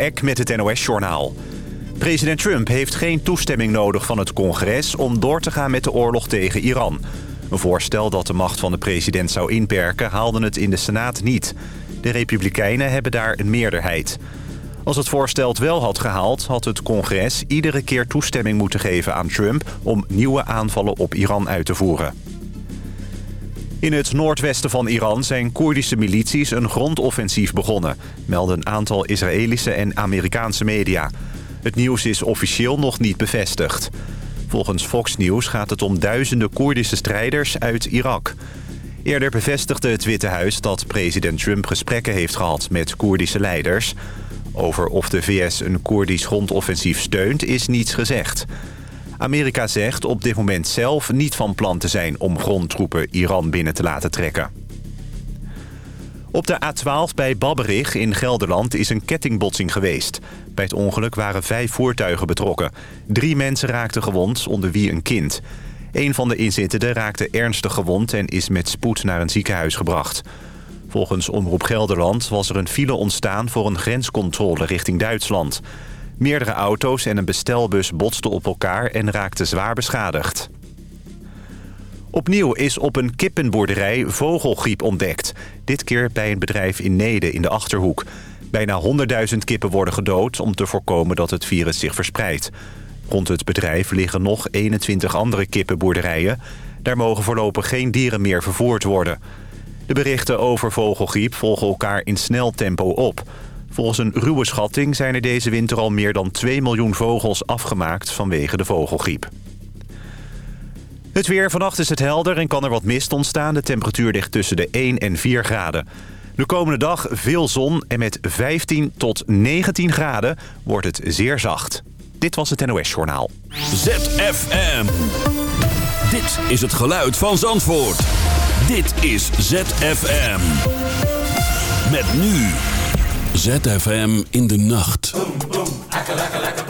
Eck met het NOS-journaal. President Trump heeft geen toestemming nodig van het congres... om door te gaan met de oorlog tegen Iran. Een voorstel dat de macht van de president zou inperken... haalde het in de Senaat niet. De Republikeinen hebben daar een meerderheid. Als het voorstel het wel had gehaald... had het congres iedere keer toestemming moeten geven aan Trump... om nieuwe aanvallen op Iran uit te voeren. In het noordwesten van Iran zijn Koerdische milities een grondoffensief begonnen... melden een aantal Israëlische en Amerikaanse media. Het nieuws is officieel nog niet bevestigd. Volgens Fox News gaat het om duizenden Koerdische strijders uit Irak. Eerder bevestigde het Witte Huis dat president Trump gesprekken heeft gehad met Koerdische leiders. Over of de VS een Koerdisch grondoffensief steunt is niets gezegd. Amerika zegt op dit moment zelf niet van plan te zijn om grondtroepen Iran binnen te laten trekken. Op de A12 bij Babberich in Gelderland is een kettingbotsing geweest. Bij het ongeluk waren vijf voertuigen betrokken. Drie mensen raakten gewond, onder wie een kind. Een van de inzittenden raakte ernstig gewond en is met spoed naar een ziekenhuis gebracht. Volgens Omroep Gelderland was er een file ontstaan voor een grenscontrole richting Duitsland. Meerdere auto's en een bestelbus botsten op elkaar en raakten zwaar beschadigd. Opnieuw is op een kippenboerderij vogelgriep ontdekt. Dit keer bij een bedrijf in Nede in de Achterhoek. Bijna 100.000 kippen worden gedood om te voorkomen dat het virus zich verspreidt. Rond het bedrijf liggen nog 21 andere kippenboerderijen. Daar mogen voorlopig geen dieren meer vervoerd worden. De berichten over vogelgriep volgen elkaar in snel tempo op. Volgens een ruwe schatting zijn er deze winter al meer dan 2 miljoen vogels afgemaakt vanwege de vogelgriep. Het weer. Vannacht is het helder en kan er wat mist ontstaan. De temperatuur ligt tussen de 1 en 4 graden. De komende dag veel zon en met 15 tot 19 graden wordt het zeer zacht. Dit was het NOS Journaal. ZFM. Dit is het geluid van Zandvoort. Dit is ZFM. Met nu. ZFM in de nacht. Boom, boom, monkey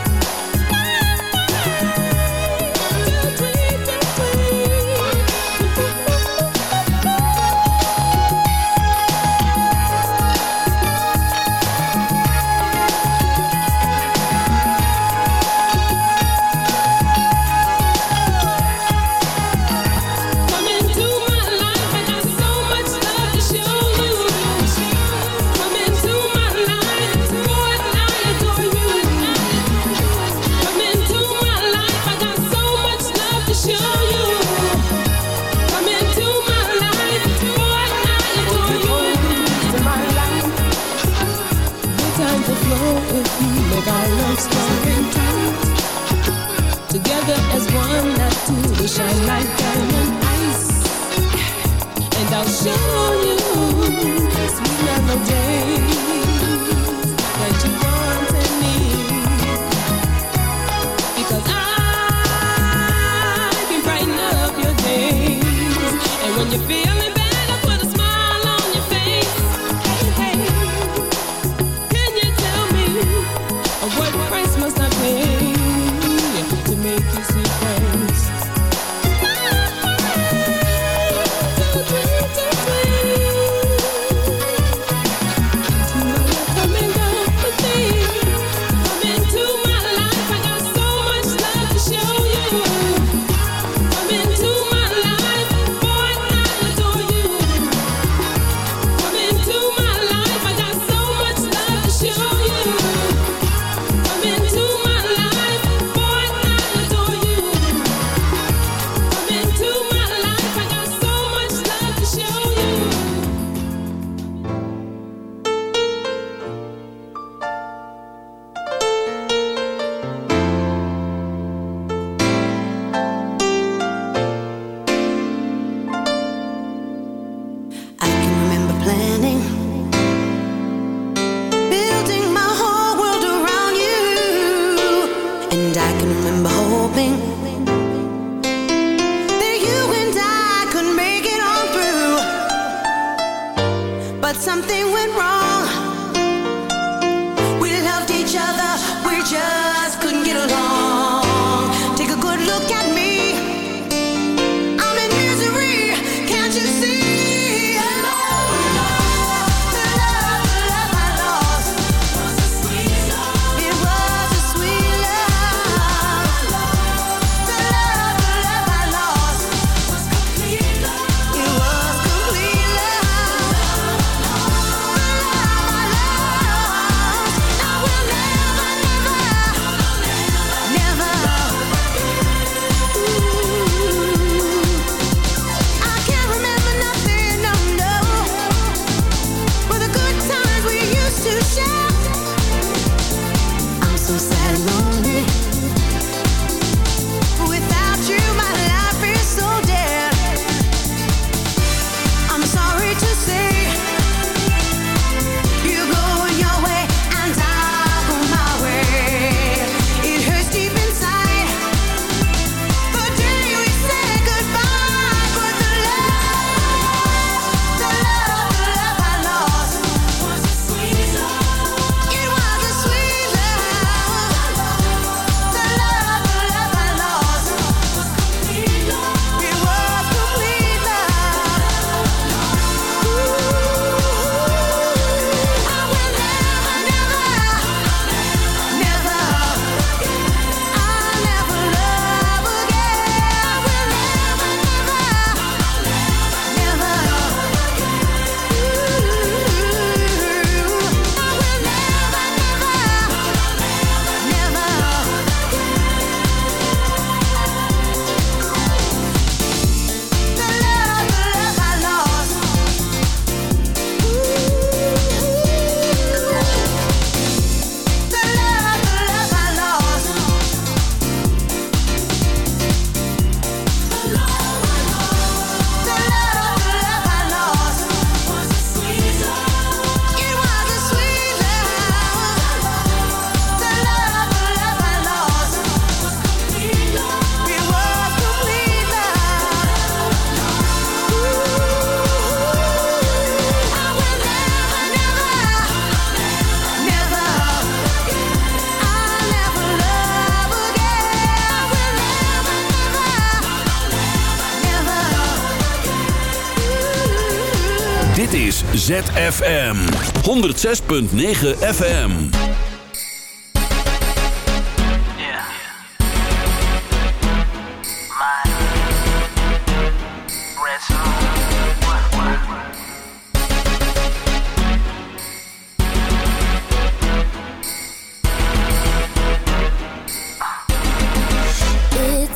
106.9 FM.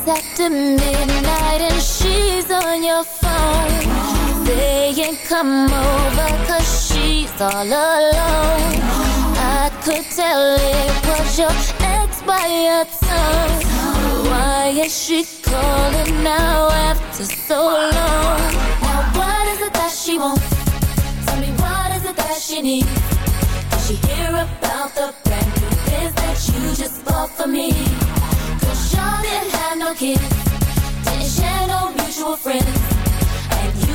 After midnight and she's on your phone Saying come over all alone I could tell it was your ex by your tone Why is she calling now after so long? Now what is it that she wants? Tell me what is it that she needs? Did she hear about the brand new Benz that you just bought for me? Cause y'all didn't have no kids Didn't share no mutual friends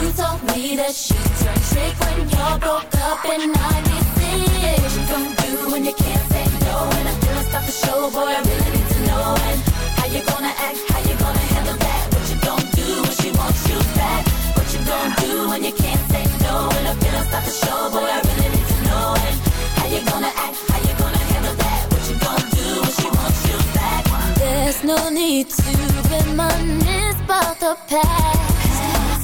you told me that she turned trick when y'all broke up in 96 What you gonna do when you can't say no And I feel like stop the show, boy, I really need to know. And how you gonna act, how you gonna handle that? What you gonna do when she wants you back? What you gonna do when you can't say no? And I feel like stop the show, boy, I really need to know. And how you gonna act, how you gonna handle that? What you gonna do when she wants you back? There's no need to reminisce about the past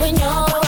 when y'all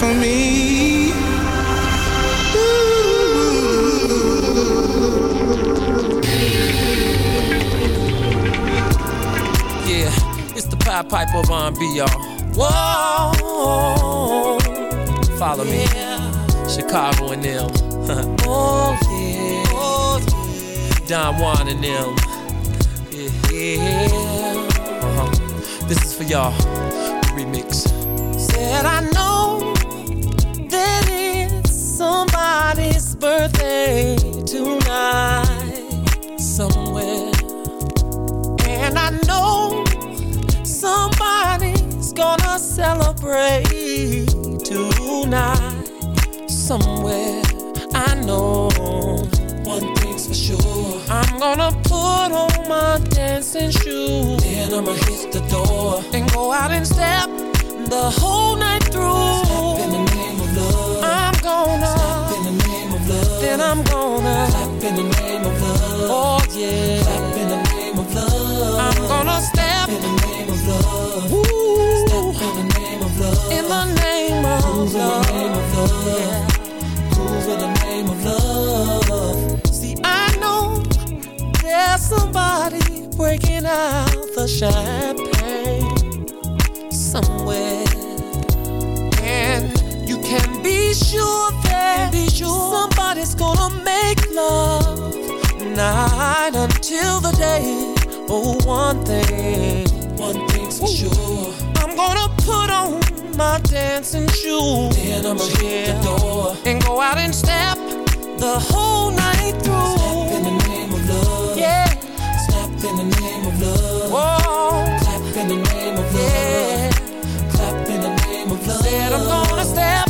for me. Ooh. Yeah, it's the Pied Piper of R&B, y'all. Whoa, follow me. Yeah. Chicago and them. oh, yeah. oh yeah. Don Juan and them. Yeah. yeah. Uh huh. This is for y'all. The remix. Said I know birthday tonight somewhere. And I know somebody's gonna celebrate tonight somewhere. I know one thing's for sure. I'm gonna put on my dancing shoes. Then I'ma hit the door and go out and step the whole night through. then I'm gonna clap in the name of love. Oh yeah, clap in the name of love. I'm gonna step in the name of love. Ooh. Step in the name of love. In the name of Move love. In the name of love. Move in the name of love. See, I know there's somebody breaking out the champagne somewhere be sure that be sure somebody's gonna make love night until the day. Oh, one thing, one thing's for Ooh. sure. I'm gonna put on my dancing shoes. Then I'ma hit the door and go out and step the whole night through. Step in the name of love. Yeah. Step in the name of love. Whoa. Clap in the name of love. Yeah. Clap in the name of love. Said I'm gonna step.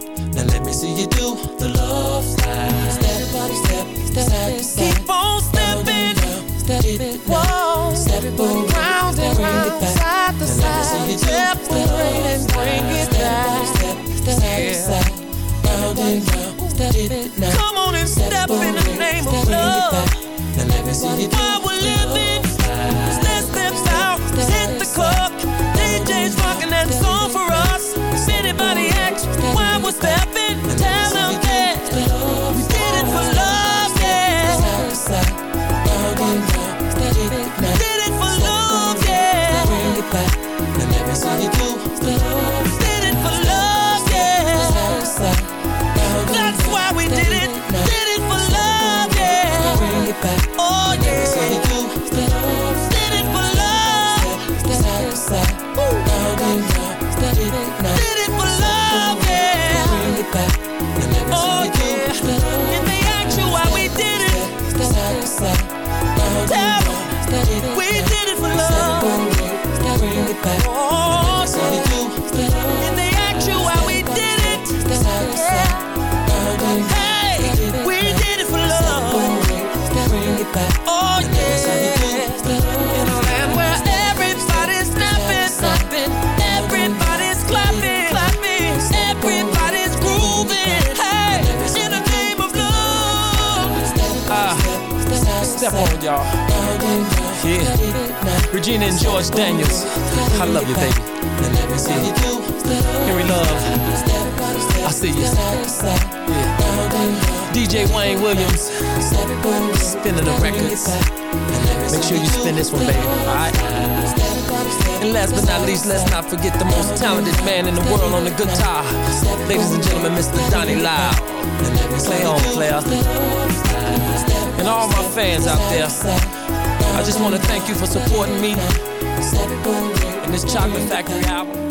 do the love slide. Step by step, step, step, step. Keep on stepping. Step it, whoa. Step Round and round, side to side. Step forward and bring it back. Step, by step, step, round and round. Step it now. Come on and step in the name of love. Now let me see you do. While we're living, let's step out, hit the club. love y'all. Yeah. Regina and George Daniels. I love you, baby. Yeah. Henry Love. I see you. DJ Wayne Williams. Spinning the records. Make sure you spin this one, baby. Alright? And last but not least, let's not forget the most talented man in the world on the guitar. Ladies and gentlemen, Mr. Donnie Lyle. Play on, player. And all my fans out there, I just want to thank you for supporting me in this Chocolate Factory album.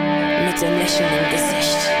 mit dem Lächeln im Gesicht.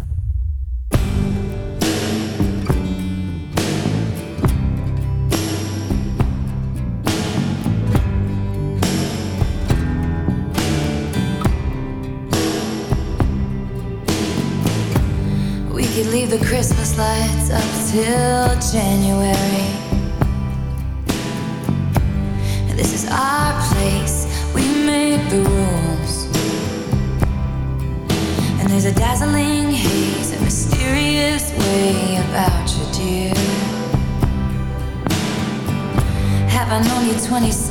20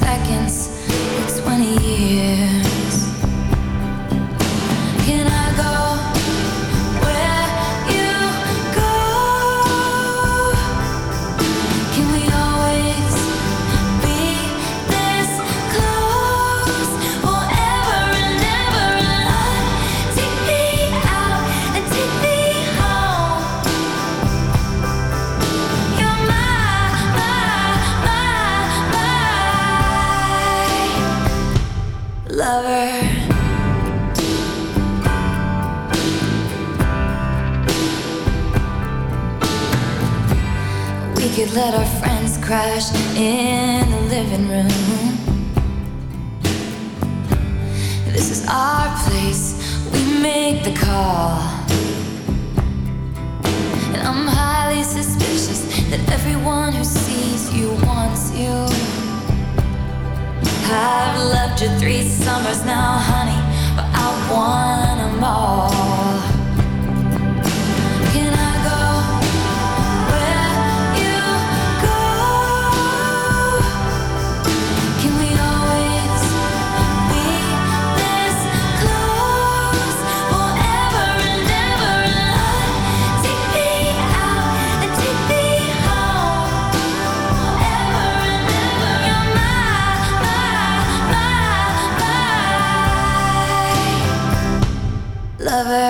lover.